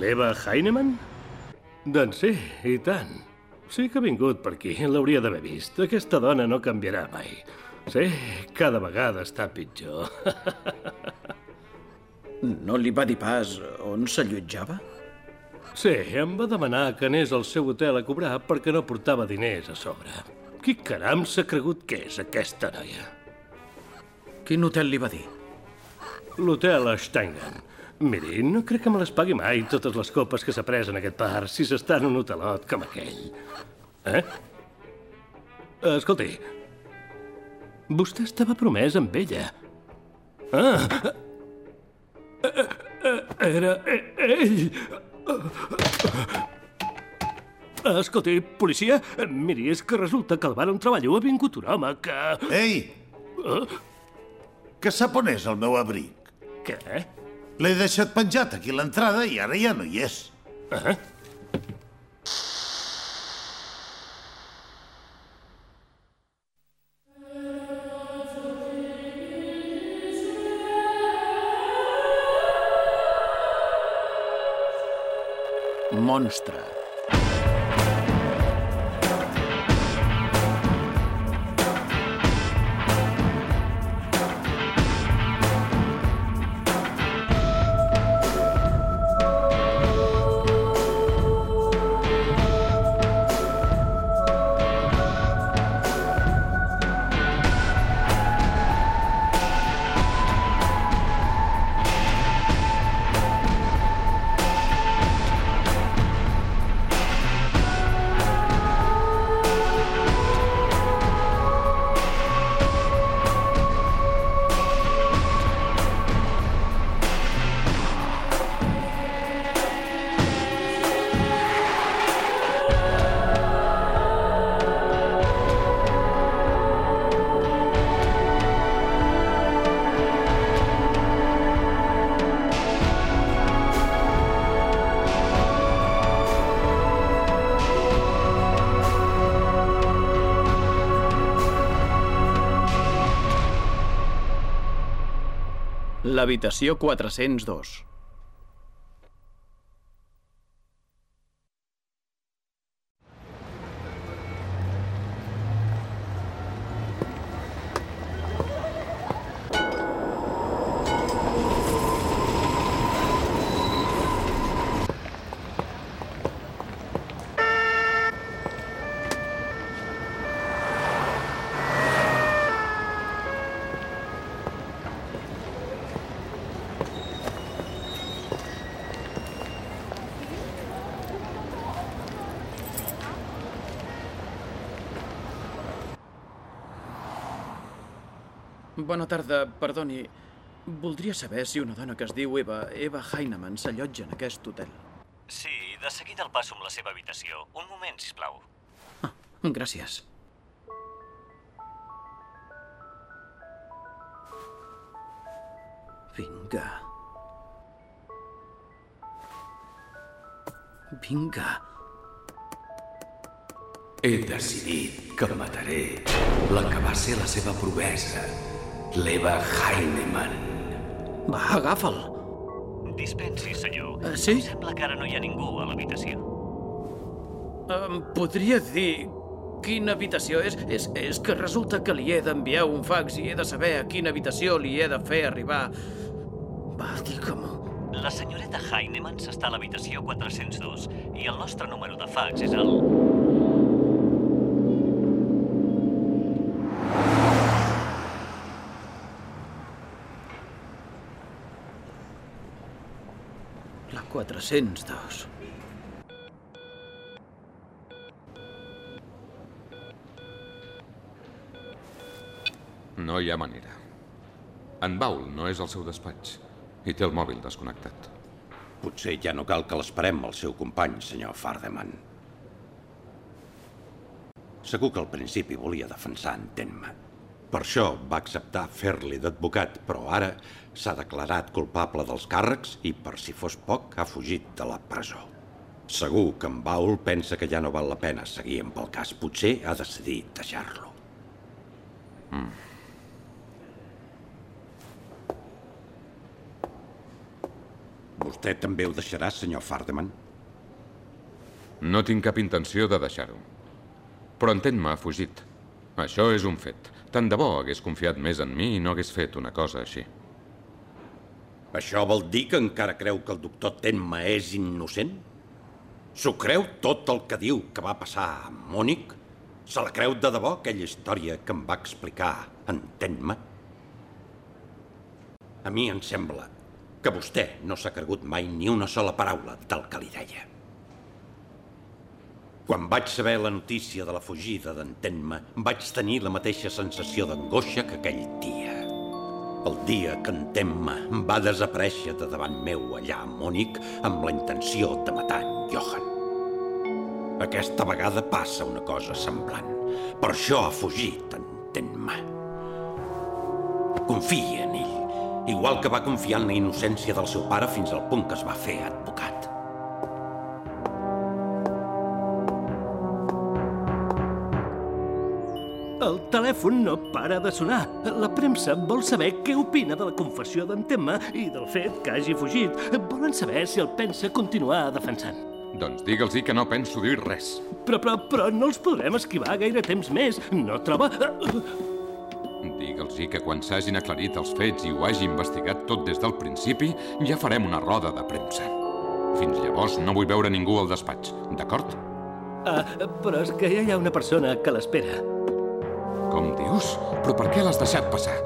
L'Eva Heinemann? Doncs sí, i tant. Sí que ha vingut per aquí, l'hauria d'haver vist. Aquesta dona no canviarà mai. Sí, cada vegada està pitjor. No li va dir pas on s'allotjava? Sí, em va demanar que anés al seu hotel a cobrar perquè no portava diners a sobre. Qui caram s'ha cregut que és aquesta noia? Quin hotel li va dir? L'hotel Steingen. Miri, no crec que me les pagui mai totes les copes que s'ha pres en aquest bar si s'està en un hotelot com aquell. Eh? Escolti, vostè estava promès amb ella. Ah! Era ell! Escolti, policia, miri, és que resulta que al bar on treballo ha vingut un home que... Ei! Que sap on és el meu abric? Què? L'he deixat penjat aquí a l'entrada i ara ja no hi és. Ah? Monstre. L'habitació 402. Bona tarda, perdoni. Voldria saber si una dona que es diu Eva, Eva Heinemann, s'allotja en aquest hotel. Sí, de seguida el passo amb la seva habitació. Un moment, si plau. Ah, gràcies. Vinga. Vinga. He decidit que mataré la que va ser la seva promesa, l'Eva Heinemann. Va, agafa'l. Dispensi, senyor. Eh, sí? Sembla que ara no hi ha ningú a l'habitació. Em podria dir quina habitació és? és? És que resulta que li he d'enviar un fax i he de saber a quina habitació li he de fer arribar. Va, digue-m'ho. La senyoreta Heinemann s'està a l'habitació 402 i el nostre número de fax és el... 402. No hi ha manera. En Baul no és al seu despatx i té el mòbil desconnectat. Potser ja no cal que l'esperem al seu company, senyor Fardeman. Segur que al principi volia defensar en Tenma. Per això va acceptar fer-li d'advocat, però ara s'ha declarat culpable dels càrrecs i, per si fos poc, ha fugit de la presó. Segur que en Baul pensa que ja no val la pena seguir amb el cas. Potser ha decidit deixar-lo. Vostè també ho deixarà, senyor Fardeman? No tinc cap intenció de deixar-ho. Però entén-me, ha fugit. Això és un fet. Tant de bo hagués confiat més en mi i no hagués fet una cosa així. Això vol dir que encara creu que el doctor Tenma és innocent? S'ho creu tot el que diu que va passar a Mònic? Se la creu de debò aquella història que em va explicar en Tenma? A mi em sembla que vostè no s'ha cregut mai ni una sola paraula del que li deia. Quan vaig saber la notícia de la fugida d'en Tenma, vaig tenir la mateixa sensació d'angoixa que aquell dia. El dia que en Tenma va desaparèixer de davant meu allà a Mònic amb la intenció de matar en Johan. Aquesta vegada passa una cosa semblant. Per això ha fugit en Tenma. Confia en ell, igual que va confiar en la innocència del seu pare fins al punt que es va fer advocat. Telèfon no para de sonar. La premsa vol saber què opina de la confessió d'en Temma i del fet que hagi fugit. Volen saber si el pensa continuar defensant. Doncs digue'ls que no penso dir res. Però, però, però no els podrem esquivar gaire temps més. No troba... Digue'ls que quan s'hagin aclarit els fets i ho hagi investigat tot des del principi, ja farem una roda de premsa. Fins llavors no vull veure ningú al despatx, d'acord? Ah, però és que ja hi ha una persona que l'espera. Com dius? Però per què l'has deixat passar?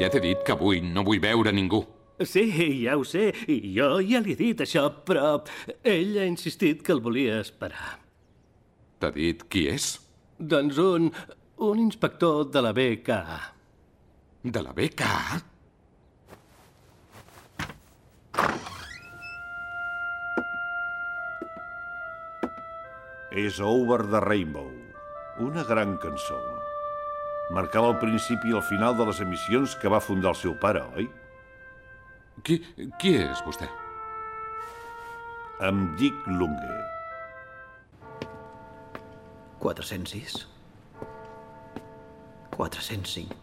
Ja t'he dit que avui no vull veure ningú. Sí, ja ho sé, i jo ja li he dit això, però ell ha insistit que el volia esperar. T'ha dit qui és? Doncs un... un inspector de la BKA. De la BKA? És Over the Rainbow, una gran cançó. Marcava el principi i el final de les emissions que va fundar el seu pare, oi? Qui, qui és vostè? Em dic Lunge. 406. 405.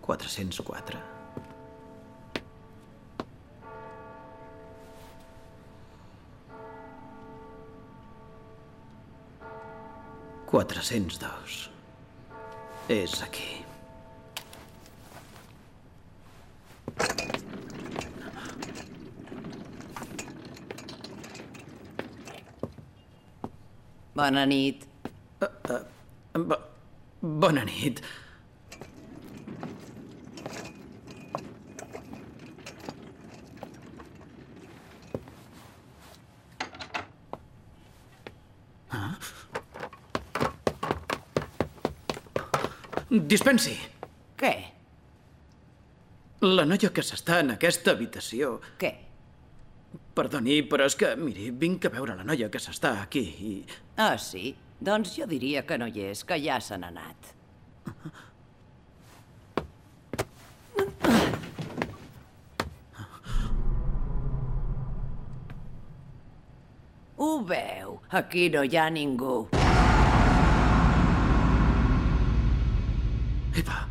404. Quatre-cents dos. És aquí. Bona nit. Bo bona nit. Dispensi. Què? La noia que s'està en aquesta habitació... Què? Perdoni, però és que, miri, vinc a veure la noia que s'està aquí i... Ah, sí? Doncs jo diria que no hi és, que ja se n'ha anat. Ho veu? Aquí no hi ha ningú. Eva,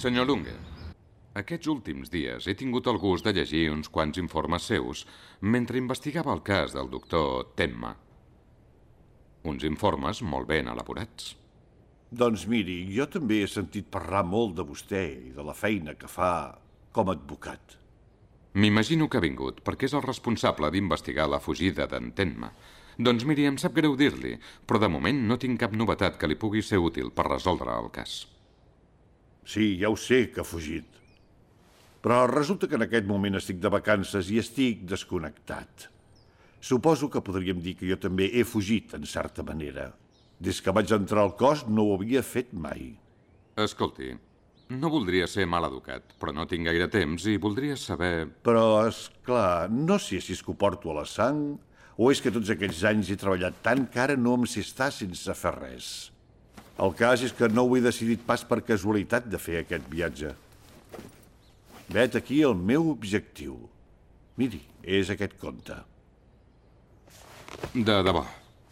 Senyor Lunge, aquests últims dies he tingut el gust de llegir uns quants informes seus mentre investigava el cas del doctor Temma. Uns informes molt ben elaborats. Doncs miri, jo també he sentit parlar molt de vostè i de la feina que fa com a advocat. M'imagino que ha vingut perquè és el responsable d'investigar la fugida d'en Tenma. Doncs miri, em sap greu dir-li, però de moment no tinc cap novetat que li pugui ser útil per resoldre el cas. Sí, ja ho sé que ha fugit. Però resulta que en aquest moment estic de vacances i estic desconnectat. Suposo que podríem dir que jo també he fugit, en certa manera. Des que vaig entrar al cos no ho havia fet mai. Escolti, no voldria ser mal educat, però no tinc gaire temps i voldria saber... Però, és clar, no sé si és que ho porto a la sang o és que tots aquests anys he treballat tant que ara no em sé estar sense fer res. El cas és que no ho he decidit pas per casualitat de fer aquest viatge. Vet aquí el meu objectiu. Miri, és aquest conte. De debò,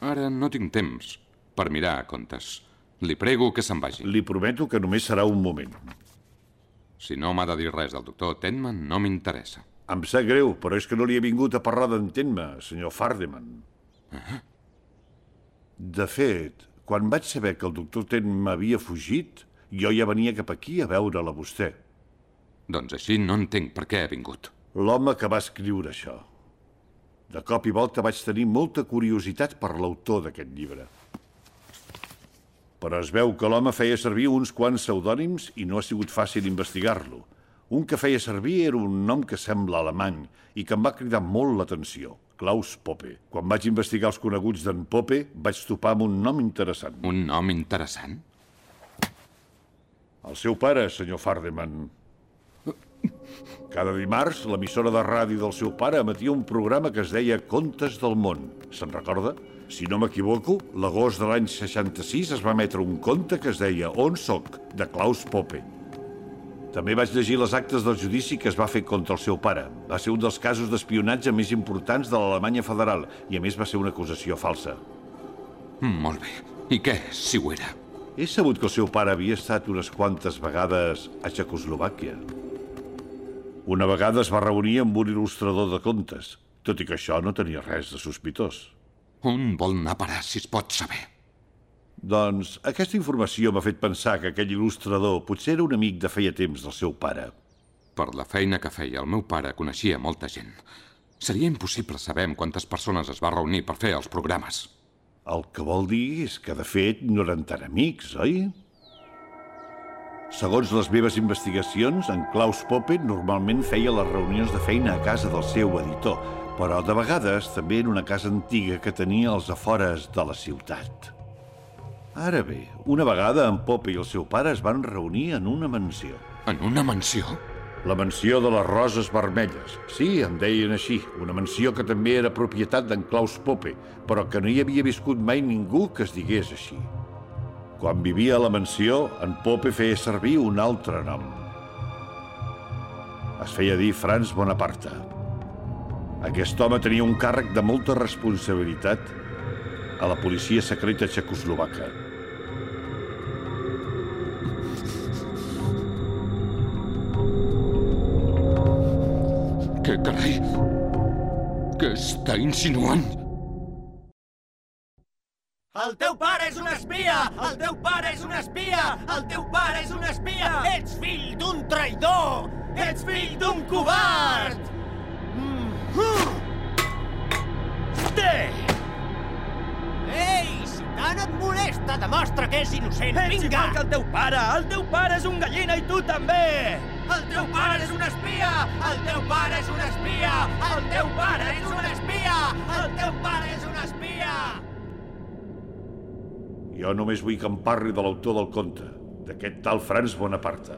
ara no tinc temps per mirar contes. Li prego que se'n vagi. Li prometo que només serà un moment. Si no m'ha de dir res del doctor Tenman, no m'interessa. Em sap greu, però és que no li he vingut a parlar d'entén-me, senyor Fardeman. De fet, quan vaig saber que el doctor Tenma havia fugit, jo ja venia cap aquí a veure'l a vostè. Doncs així no entenc per què ha vingut. L'home que va escriure això. De cop i volta vaig tenir molta curiositat per l'autor d'aquest llibre. Però es veu que l'home feia servir uns quants pseudònims i no ha sigut fàcil investigar-lo. Un que feia servir era un nom que sembla alemany i que em va cridar molt l'atenció, Klaus Pope. Quan vaig investigar els coneguts d'en Pope, vaig topar amb un nom interessant. Un nom interessant? El seu pare, senyor Fardeman. Cada dimarts, l'emissora de ràdio del seu pare emetia un programa que es deia Contes del món. Se'n recorda? Si no m'equivoco, l'agost de l'any 66 es va emetre un conte que es deia On soc, de Klaus Pope. També vaig llegir les actes del judici que es va fer contra el seu pare. Va ser un dels casos d'espionatge més importants de l'Alemanya federal i, a més, va ser una acusació falsa. Mm, molt bé. I què, si ho era? He sabut que el seu pare havia estat unes quantes vegades a Txecoslovàquia. Una vegada es va reunir amb un il·lustrador de contes, tot i que això no tenia res de sospitós. On vol anar a parar, si es pot saber? Doncs aquesta informació m'ha fet pensar que aquell il·lustrador potser era un amic de feia temps del seu pare. Per la feina que feia, el meu pare coneixia molta gent. Seria impossible saber amb quantes persones es va reunir per fer els programes. El que vol dir és que, de fet, no eren tan amics, oi? Segons les meves investigacions, en Klaus Poppe normalment feia les reunions de feina a casa del seu editor, però de vegades també en una casa antiga que tenia als afores de la ciutat. Ara bé, una vegada en Poppe i el seu pare es van reunir en una mansió. En una mansió? La mansió de les Roses Vermelles. Sí, em deien així. Una mansió que també era propietat d'en Klaus Poppe, però que no hi havia viscut mai ningú que es digués així. Quan vivia a la mansió, en Poppe feia servir un altre nom. Es feia dir Franz Bonaparte. Aquest home tenia un càrrec de molta responsabilitat a la policia secreta txecoslovaca. Què carai? Què està insinuant? El teu pare és un espia! El teu pare és un espia! El teu pare és un espia! Ets fill d'un traïdor! Ets fill d'un covard! Mm. Té! Si tant et molesta, demostra que és innocent! Ets Vinga! igual que el teu pare! El teu pare és un gallina i tu també! El teu pare és un espia! El teu pare és un espia! El teu pare és un espia! El teu pare és un espia! Jo només vull que em parli de l'autor del conte, d'aquest tal Franz Bonaparte.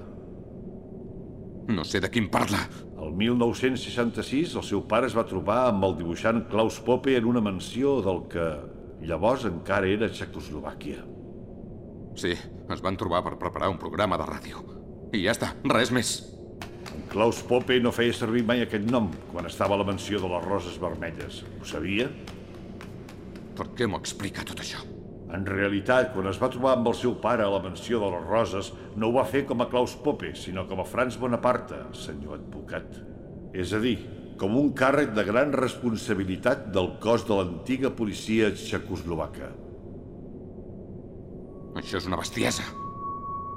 No sé de quin parla. El 1966, el seu pare es va trobar amb el dibuixant Klaus Poppe en una mansió del que llavors encara era Txecoslovàquia. Sí, es van trobar per preparar un programa de ràdio. I ja està, res més. En Klaus Poppe no feia servir mai aquest nom quan estava a la mansió de les Roses Vermelles. Ho sabia? Per què m'ho explica tot això? En realitat, quan es va trobar amb el seu pare a la mansió de les Roses, no ho va fer com a Klaus Poppe, sinó com a Franz Bonaparte, senyor advocat. És a dir, com un càrrec de gran responsabilitat del cos de l'antiga policia txecoslovaca. Això és una bestiesa.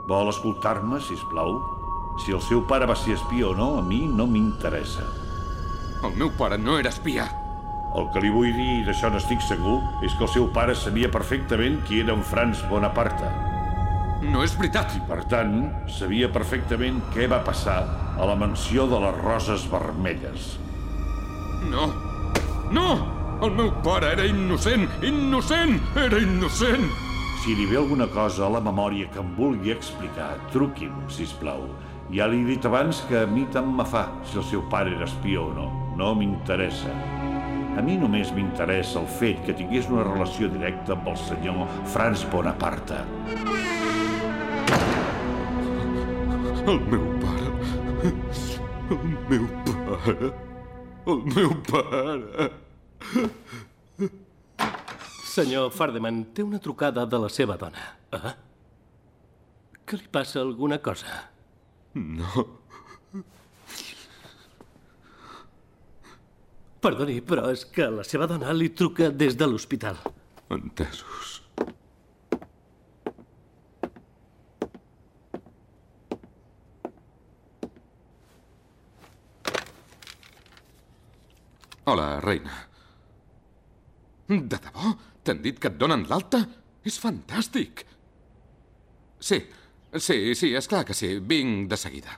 Vol escoltar-me, si plau? Si el seu pare va ser espia o no, a mi no m'interessa. El meu pare no era espia. El que li vull dir, i d'això n'estic segur, és que el seu pare sabia perfectament qui era en Franz Bonaparte. No és veritat. I, per tant, sabia perfectament què va passar a la mansió de les Roses Vermelles. No. No! El meu pare era innocent! Innocent! Era innocent! Si li ve alguna cosa a la memòria que em vulgui explicar, truqui'm, si plau. Ja li he dit abans que a mi tant me fa si el seu pare era espia o no. No m'interessa. A mi només m'interessa el fet que tingués una relació directa amb el senyor Franz Bonaparte. El meu pare... El meu pare... El meu pare... Senyor Fardeman, té una trucada de la seva dona. Ah? Que li passa alguna cosa? No. Perdoni, però és que la seva dona li truca des de l'hospital. Entesos. Reina. De debò? T'han dit que et donen l'alta? És fantàstic. Sí, sí, sí, és clar que sí. Vinc de seguida.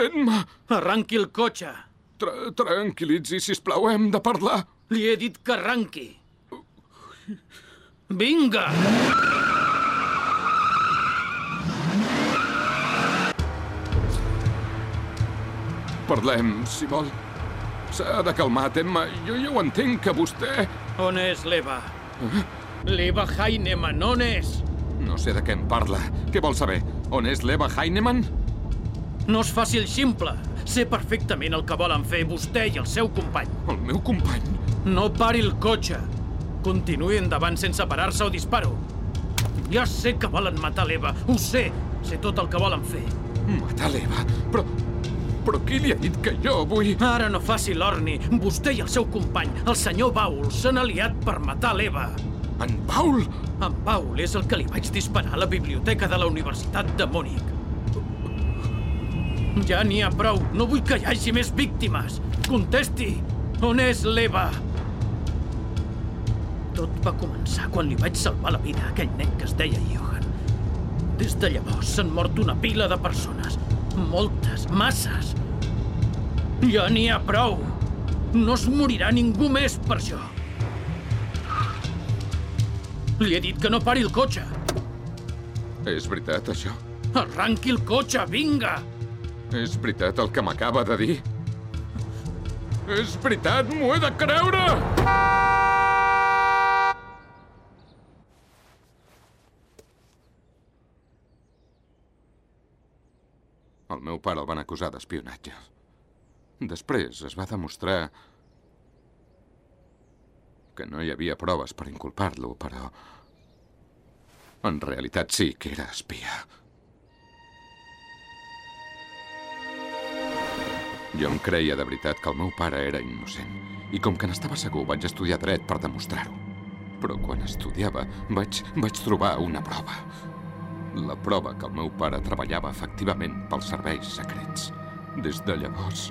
Ten-me! Arranqui el cotxe. Tra tranquil·litzi, sisplau, hem de parlar. Li he dit que arranqui. Vinga! Parlem, si vol. S'ha de calmar, Emma. Jo ja ho entenc, que vostè... On és l'Eva? L'Eva Heinemann, on és? No sé de què em parla. Què vol saber? On és l'Eva Heinemann? No es faci el ximple. Sé perfectament el que volen fer vostè i el seu company. El meu company? No pari el cotxe. Continuï endavant sense parar-se o disparo. Ja sé que volen matar l'Eva. Ho sé. Sé tot el que volen fer. Matar l'Eva? Però... Però qui li ha dit que jo vull... Ara no faci l'orni. Vostè i el seu company, el senyor Baul, s'han aliat per matar l'Eva. En Paul? En Paul és el que li vaig disparar a la biblioteca de la Universitat de Múnich. Ja n'hi ha prou. No vull que hi hagi més víctimes. Contesti. On és l'Eva? Tot va començar quan li vaig salvar la vida a aquell nen que es deia Johan. Des de llavors s'han mort una pila de persones. Moltes, masses. Ja n'hi ha prou. No es morirà ningú més per això. Li he dit que no pari el cotxe. És veritat, això? Arranqui el cotxe, vinga! És veritat el que m'acaba de dir? És veritat, m'ho he de creure! El meu pare el van acusar d'espionatge. Després es va demostrar que no hi havia proves per inculpar-lo, però en realitat sí que era espia. Jo em creia de veritat que el meu pare era innocent. I com que n'estava segur, vaig estudiar dret per demostrar-ho. Però quan estudiava, vaig, vaig trobar una prova. La prova que el meu pare treballava efectivament pels serveis secrets. Des de llavors...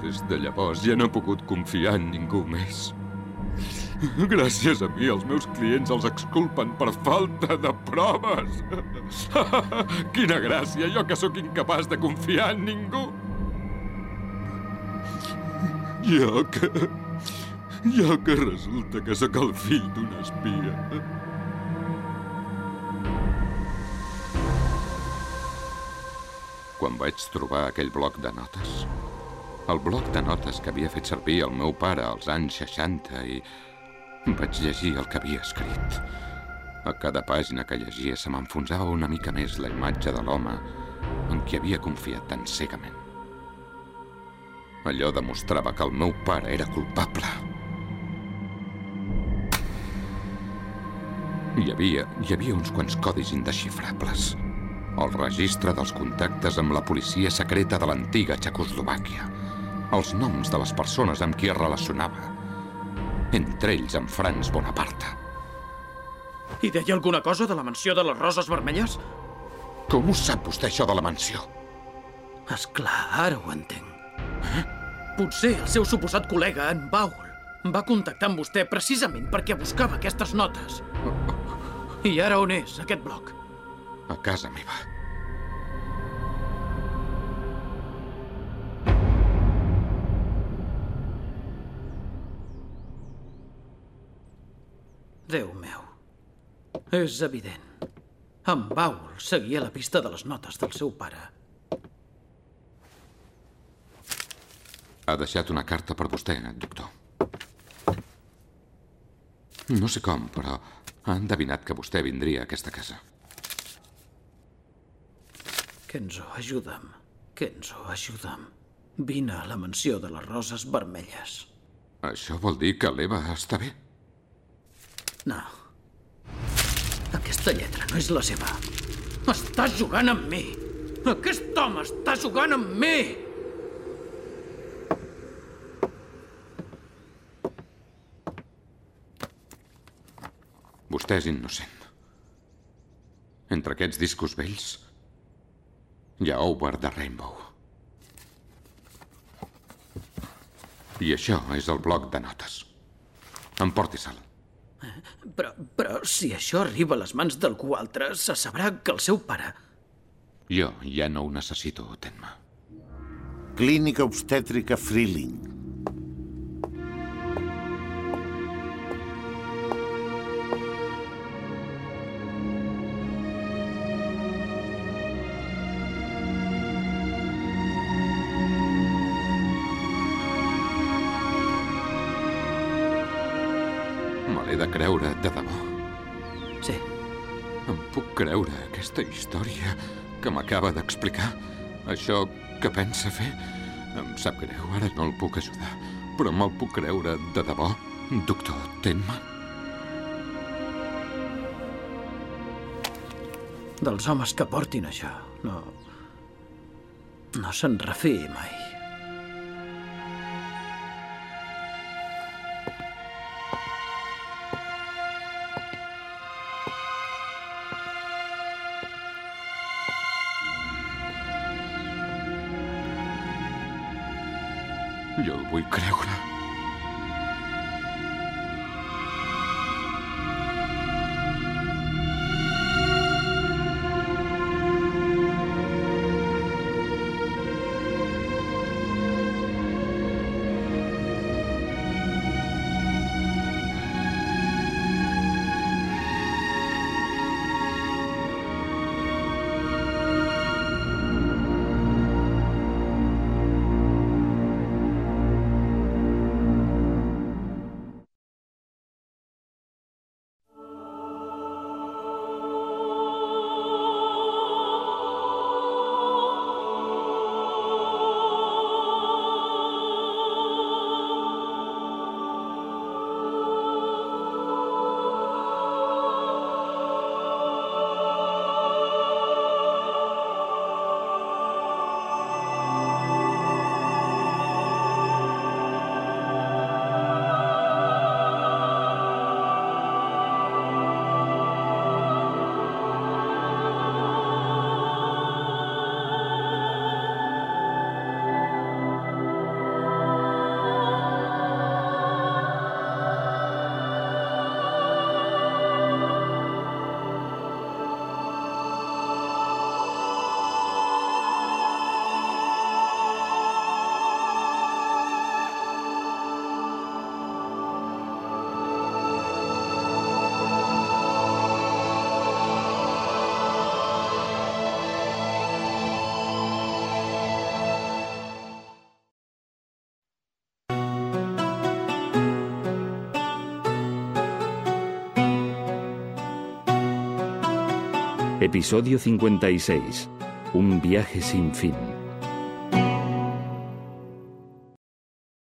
Des de llavors ja no he pogut confiar en ningú més. Gràcies a mi, els meus clients els exculpen per falta de proves. Quina gràcia, jo que sóc incapaç de confiar en ningú. Jo que... Jo que resulta que sóc el fill d'un espia. Quan vaig trobar aquell bloc de notes, el bloc de notes que havia fet servir el meu pare als anys 60 i vaig llegir el que havia escrit. A cada pàgina que llegia se m'enfonsava una mica més la imatge de l'home en qui havia confiat tan cegament. Allò demostrava que el meu pare era culpable. Hi havia, hi havia uns quants codis indesxifrables. El registre dels contactes amb la policia secreta de l'antiga Txecoslovàquia. Els noms de les persones amb qui es relacionava. Entre ells en Franz Bonaparte. I deia alguna cosa de la mansió de les roses vermelles? Com ho sap vostè, això de la mansió? És clar, ara ho entenc. Eh? Potser el seu suposat col·lega, en Baul, va contactar amb vostè precisament perquè buscava aquestes notes. I ara on és, aquest bloc? A casa meva. Déu meu. És evident. En Baul seguia la pista de les notes del seu pare. Ha deixat una carta per vostè, doctor. No sé com, però ha endevinat que vostè vindria a aquesta casa. Kenzo, ajuda'm. Kenzo, ajuda'm. Vine a la mansió de les roses vermelles. Això vol dir que l'Eva està bé? No. Aquesta lletra no és la seva. Està jugant amb mi. Aquest home està jugant amb mi! Vostè és innocent. Entre aquests discos vells hi ha Over the Rainbow. I això és el bloc de notes. Emporti-se'l. Però, però si això arriba a les mans d'algú altre, se sabrà que el seu pare... Jo ja no ho necessito, Tenma. Clínica obstètrica Freeling. Creure, de debò. Sí. Em puc creure aquesta història que m'acaba d'explicar? Això que pensa fer? Em sap greu, ara no el puc ajudar. Però me'l puc creure de debò, doctor Tenma? Dels homes que portin això, no... No se'n refiï mai. Jo el vull creure. Episodio 56. Un viaje sin fin.